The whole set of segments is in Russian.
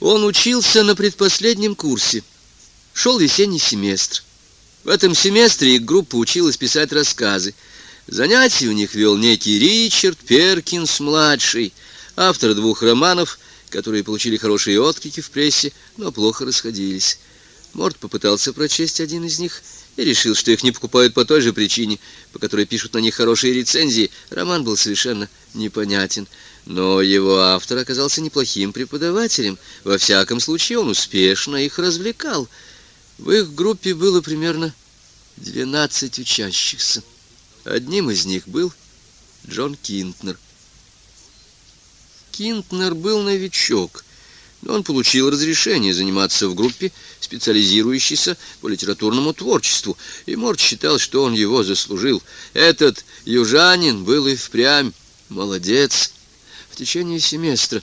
Он учился на предпоследнем курсе. Шел весенний семестр. В этом семестре их группа училась писать рассказы. Занятия у них вел некий Ричард Перкинс-младший, автор двух романов, которые получили хорошие отклики в прессе, но плохо расходились. Морд попытался прочесть один из них и решил, что их не покупают по той же причине, по которой пишут на них хорошие рецензии. Роман был совершенно непонятен. Но его автор оказался неплохим преподавателем. Во всяком случае, он успешно их развлекал. В их группе было примерно 12 учащихся. Одним из них был Джон Кинтнер. Кинтнер был новичок, но он получил разрешение заниматься в группе, специализирующейся по литературному творчеству, и Морд считал, что он его заслужил. Этот южанин был и впрямь молодец. В течение семестра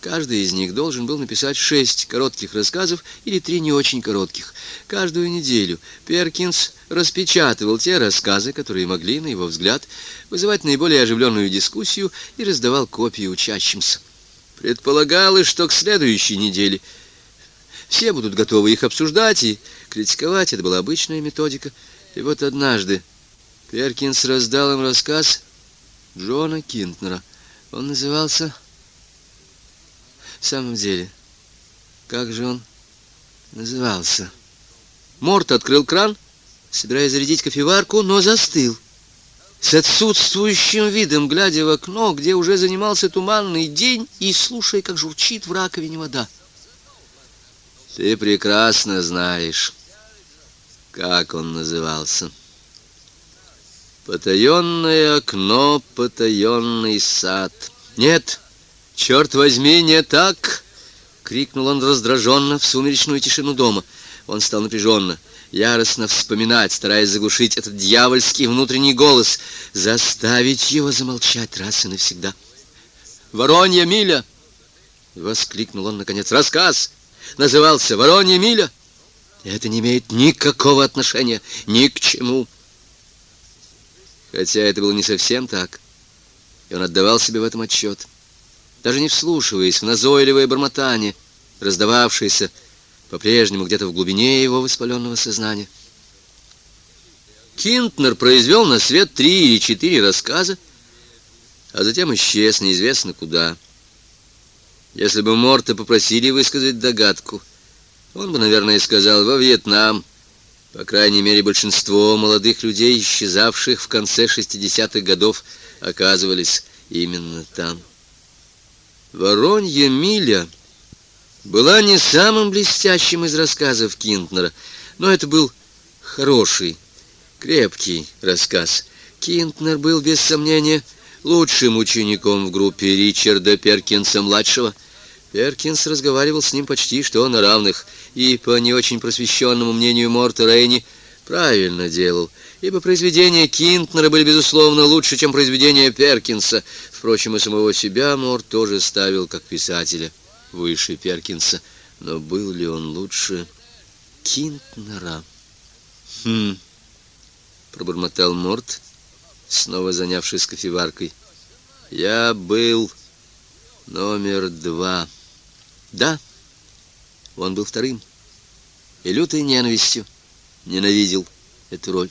каждый из них должен был написать шесть коротких рассказов или три не очень коротких. Каждую неделю Перкинс распечатывал те рассказы, которые могли, на его взгляд, вызывать наиболее оживленную дискуссию и раздавал копии учащимся. Предполагалось, что к следующей неделе все будут готовы их обсуждать и критиковать. Это была обычная методика. И вот однажды Перкинс раздал им рассказ Джона Кинтнера — он назывался... В самом деле, как же он назывался? Морт открыл кран, собираясь зарядить кофеварку, но застыл. С отсутствующим видом, глядя в окно, где уже занимался туманный день, и слушая, как журчит в раковине вода. Ты прекрасно знаешь, как он назывался. Потаенное окно, потаенный сад. Нет, черт возьми, не так! Крикнул он раздраженно в сумеречную тишину дома. Он стал напряженно, яростно вспоминать, стараясь заглушить этот дьявольский внутренний голос, заставить его замолчать раз и навсегда. «Воронья миля!» — воскликнул он, наконец. «Рассказ назывался «Воронья миля». Это не имеет никакого отношения ни к чему. Хотя это было не совсем так, и он отдавал себе в этом отчет, даже не вслушиваясь в назойливое бормотание, раздававшееся по-прежнему где-то в глубине его воспаленного сознания. Кинтнер произвел на свет три или четыре рассказа, а затем исчез неизвестно куда. Если бы Морта попросили высказать догадку, он бы, наверное, сказал «во Вьетнам», по крайней мере, большинство молодых людей, исчезавших в конце 60-х годов, оказывались именно там. «Воронья миля» была не самым блестящим из рассказов Кинтнера, но это был хороший, крепкий рассказ. Кинтнер был, без сомнения, лучшим учеником в группе Ричарда Перкинса-младшего — Перкинс разговаривал с ним почти что на равных, и, по не очень просвещенному мнению Морта Рейни, правильно делал, ибо произведения Кинтнера были, безусловно, лучше, чем произведения Перкинса. Впрочем, и самого себя Морт тоже ставил, как писателя, выше Перкинса. Но был ли он лучше Кинтнера? «Хм...» — пробормотал Морт, снова занявшись кофеваркой. «Я был номер два». Да, он был вторым. И лютой ненавистью ненавидел эту роль.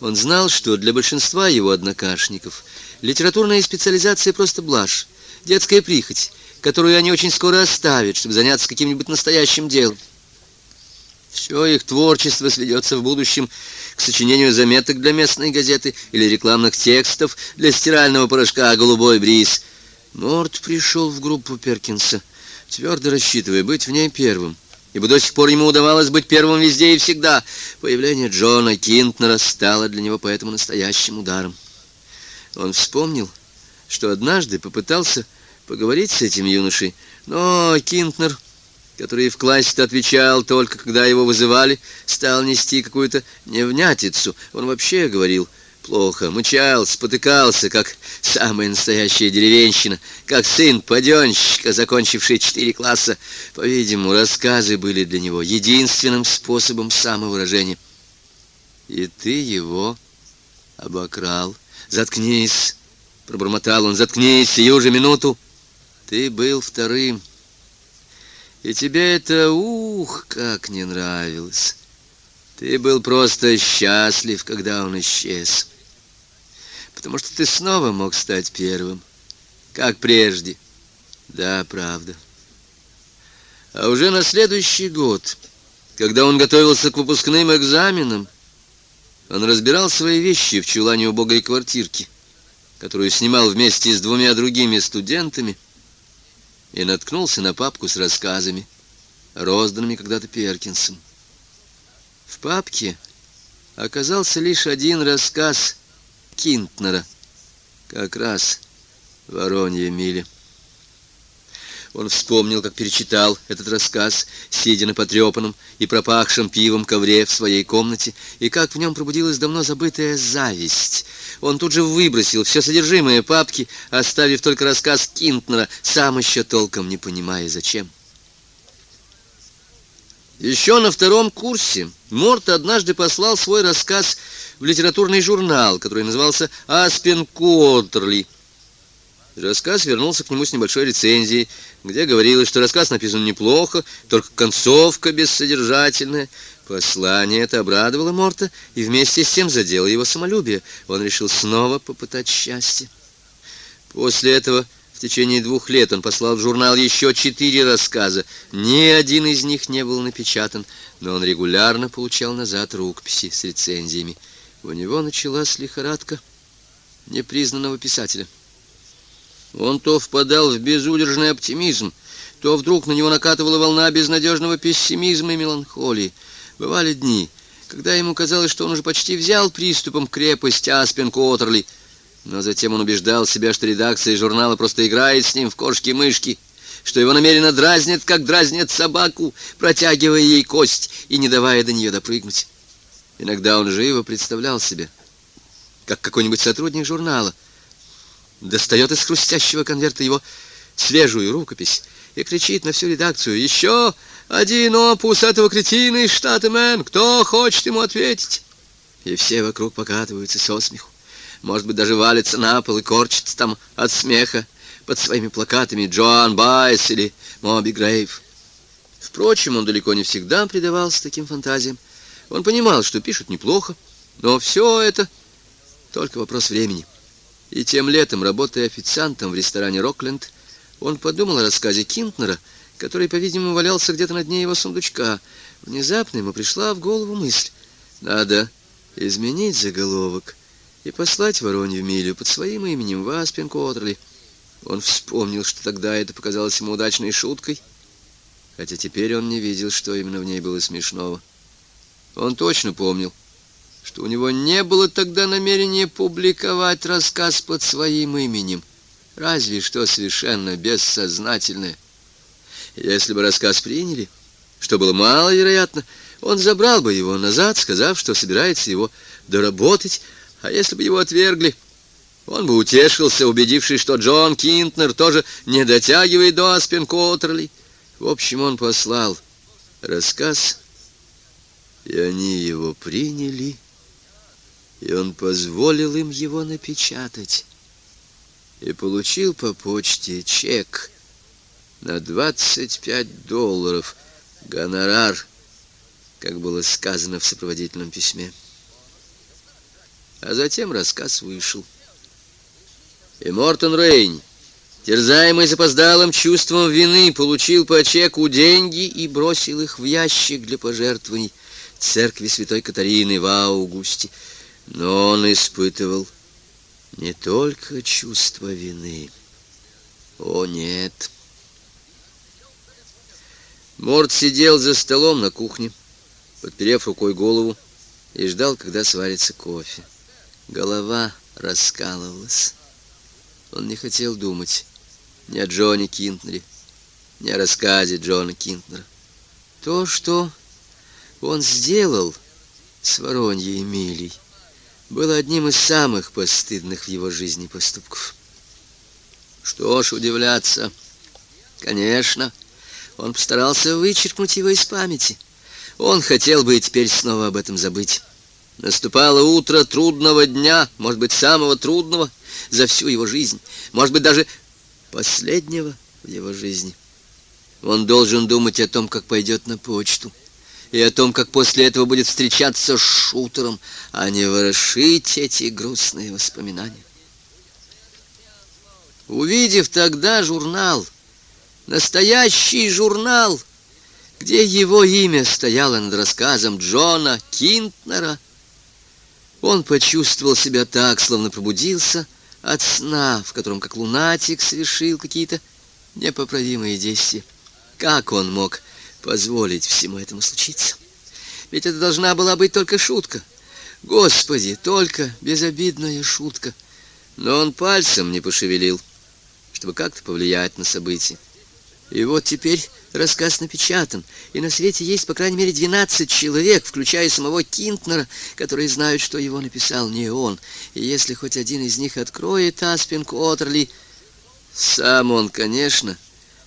Он знал, что для большинства его однокашников литературная специализация просто блажь, детская прихоть, которую они очень скоро оставят, чтобы заняться каким-нибудь настоящим делом. Все их творчество сведется в будущем к сочинению заметок для местной газеты или рекламных текстов для стирального порошка «Голубой бриз». Морд пришел в группу Перкинса — твердо рассчитывая быть в ней первым, ибо до сих пор ему удавалось быть первым везде и всегда. Появление Джона Кинтнера стало для него поэтому настоящим ударом. Он вспомнил, что однажды попытался поговорить с этим юношей, но Кинтнер, который в классе отвечал только когда его вызывали, стал нести какую-то невнятицу. Он вообще говорил плохо, мычал, спотыкался, как самая настоящая деревенщина, как сын паденщика, закончивший четыре класса. По-видимому, рассказы были для него единственным способом самовыражения. И ты его обокрал. Заткнись, пробормотал он, заткнись, сию же минуту. Ты был вторым. И тебе это, ух, как не нравилось. Ты был просто счастлив, когда он исчез. Потому что ты снова мог стать первым, как прежде. Да, правда. А уже на следующий год, когда он готовился к выпускным экзаменам, он разбирал свои вещи в чулане убогой квартирки, которую снимал вместе с двумя другими студентами, и наткнулся на папку с рассказами, розданными когда-то Перкинсом. В папке оказался лишь один рассказ Кинтнера, как раз «Воронья миля». Он вспомнил, как перечитал этот рассказ, сидя на потрепанном и пропахшем пивом ковре в своей комнате, и как в нем пробудилась давно забытая зависть. Он тут же выбросил все содержимое папки, оставив только рассказ Кинтнера, сам еще толком не понимая, зачем. Еще на втором курсе Морт однажды послал свой рассказ в литературный журнал, который назывался «Аспен Коттерли», Рассказ вернулся к нему с небольшой рецензией, где говорилось, что рассказ написан неплохо, только концовка бессодержательная. Послание это обрадовало Морта и вместе с тем задело его самолюбие. Он решил снова попытать счастье. После этого в течение двух лет он послал в журнал еще четыре рассказа. Ни один из них не был напечатан, но он регулярно получал назад рукописи с рецензиями. У него началась лихорадка непризнанного писателя. Он то впадал в безудержный оптимизм, то вдруг на него накатывала волна безнадежного пессимизма и меланхолии. Бывали дни, когда ему казалось, что он уже почти взял приступом крепость Аспен-Коттерли, но затем он убеждал себя, что редакция журнала просто играет с ним в кошки-мышки, что его намеренно дразнят, как дразнят собаку, протягивая ей кость и не давая до нее допрыгнуть. Иногда он живо представлял себе, как какой-нибудь сотрудник журнала достает из хрустящего конверта его свежую рукопись и кричит на всю редакцию «Еще один опус этого кретина из штата Мэн! Кто хочет ему ответить?» И все вокруг покатываются со смеху. Может быть, даже валятся на пол и корчатся там от смеха под своими плакатами «Джоан Баэз» или «Моби Грейп». Впрочем, он далеко не всегда предавался таким фантазиям. Он понимал, что пишут неплохо, но все это только вопрос времени. И тем летом, работая официантом в ресторане «Рокленд», он подумал о рассказе Кинтнера, который, по-видимому, валялся где-то на дне его сундучка. Внезапно ему пришла в голову мысль. Надо изменить заголовок и послать Воронью милю под своим именем в Аспен Коттерли. Он вспомнил, что тогда это показалось ему удачной шуткой, хотя теперь он не видел, что именно в ней было смешного. Он точно помнил, что у него не было тогда намерения публиковать рассказ под своим именем, разве что совершенно бессознательное. Если бы рассказ приняли, что было маловероятно, он забрал бы его назад, сказав, что собирается его доработать, а если бы его отвергли, он бы утешился, убедившись, что Джон Кинтнер тоже не дотягивает до Аспен Коттерли. В общем, он послал рассказ, и они его приняли и он позволил им его напечатать. И получил по почте чек на 25 долларов, гонорар, как было сказано в сопроводительном письме. А затем рассказ вышел. И Мортон Рейн, терзаемый запоздалым чувством вины, получил по чеку деньги и бросил их в ящик для пожертвований церкви святой Катарины в Аугусте. Но он испытывал не только чувство вины. О, нет. Морд сидел за столом на кухне, подперев рукой голову, и ждал, когда сварится кофе. Голова раскалывалась. Он не хотел думать ни о Джоне Кинтнере, ни о рассказе Джона Кинтнера. То, что он сделал с Вороньей Эмилией, было одним из самых постыдных в его жизни поступков. Что ж, удивляться. Конечно, он постарался вычеркнуть его из памяти. Он хотел бы теперь снова об этом забыть. Наступало утро трудного дня, может быть, самого трудного за всю его жизнь, может быть, даже последнего в его жизни. Он должен думать о том, как пойдет на почту, и о том, как после этого будет встречаться с шутером, а не ворошить эти грустные воспоминания. Увидев тогда журнал, настоящий журнал, где его имя стояло над рассказом Джона Кинтнера, он почувствовал себя так, словно пробудился от сна, в котором, как лунатик, совершил какие-то непоправимые действия. Как он мог позволить всему этому случиться? Ведь это должна была быть только шутка. Господи, только безобидная шутка. Но он пальцем не пошевелил, чтобы как-то повлиять на события. И вот теперь рассказ напечатан, и на свете есть, по крайней мере, 12 человек, включая самого Кинтнера, которые знают, что его написал не он. И если хоть один из них откроет Аспинку Отерли, сам он, конечно,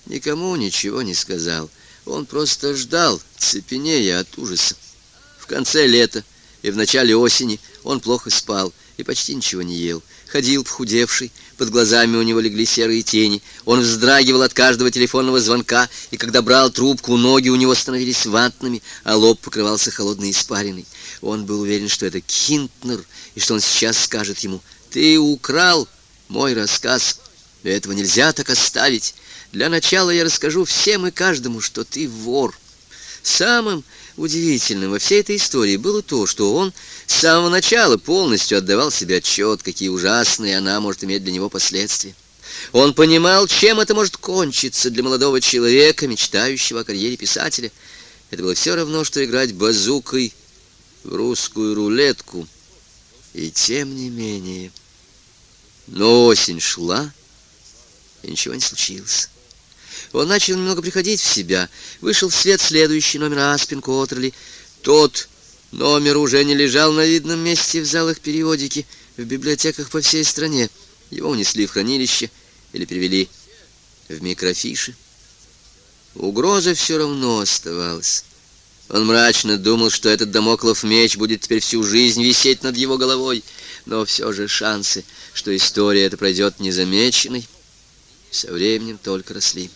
никому ничего не сказал. Он просто ждал, цепенея от ужаса. В конце лета и в начале осени он плохо спал и почти ничего не ел ходил похудевший, под глазами у него легли серые тени. Он вздрагивал от каждого телефонного звонка, и когда брал трубку, ноги у него становились ватными, а лоб покрывался холодной испариной. Он был уверен, что это Кинтнер, и что он сейчас скажет ему «Ты украл мой рассказ, этого нельзя так оставить. Для начала я расскажу всем и каждому, что ты вор». Самым удивительным во всей этой истории было то, что он с самого начала полностью отдавал себе отчет, какие ужасные она может иметь для него последствия. Он понимал, чем это может кончиться для молодого человека, мечтающего о карьере писателя. Это было все равно, что играть базукой в русскую рулетку. И тем не менее... Но осень шла, и ничего не случилось. Он начал немного приходить в себя. Вышел вслед следующий номер Аспин Коттерли. Тот номер уже не лежал на видном месте в залах периодики, в библиотеках по всей стране. Его унесли в хранилище или перевели в микрофиши. Угроза все равно оставалась. Он мрачно думал, что этот домоклов меч будет теперь всю жизнь висеть над его головой, но все же шансы, что история эта пройдет незамеченной, со временем только росли.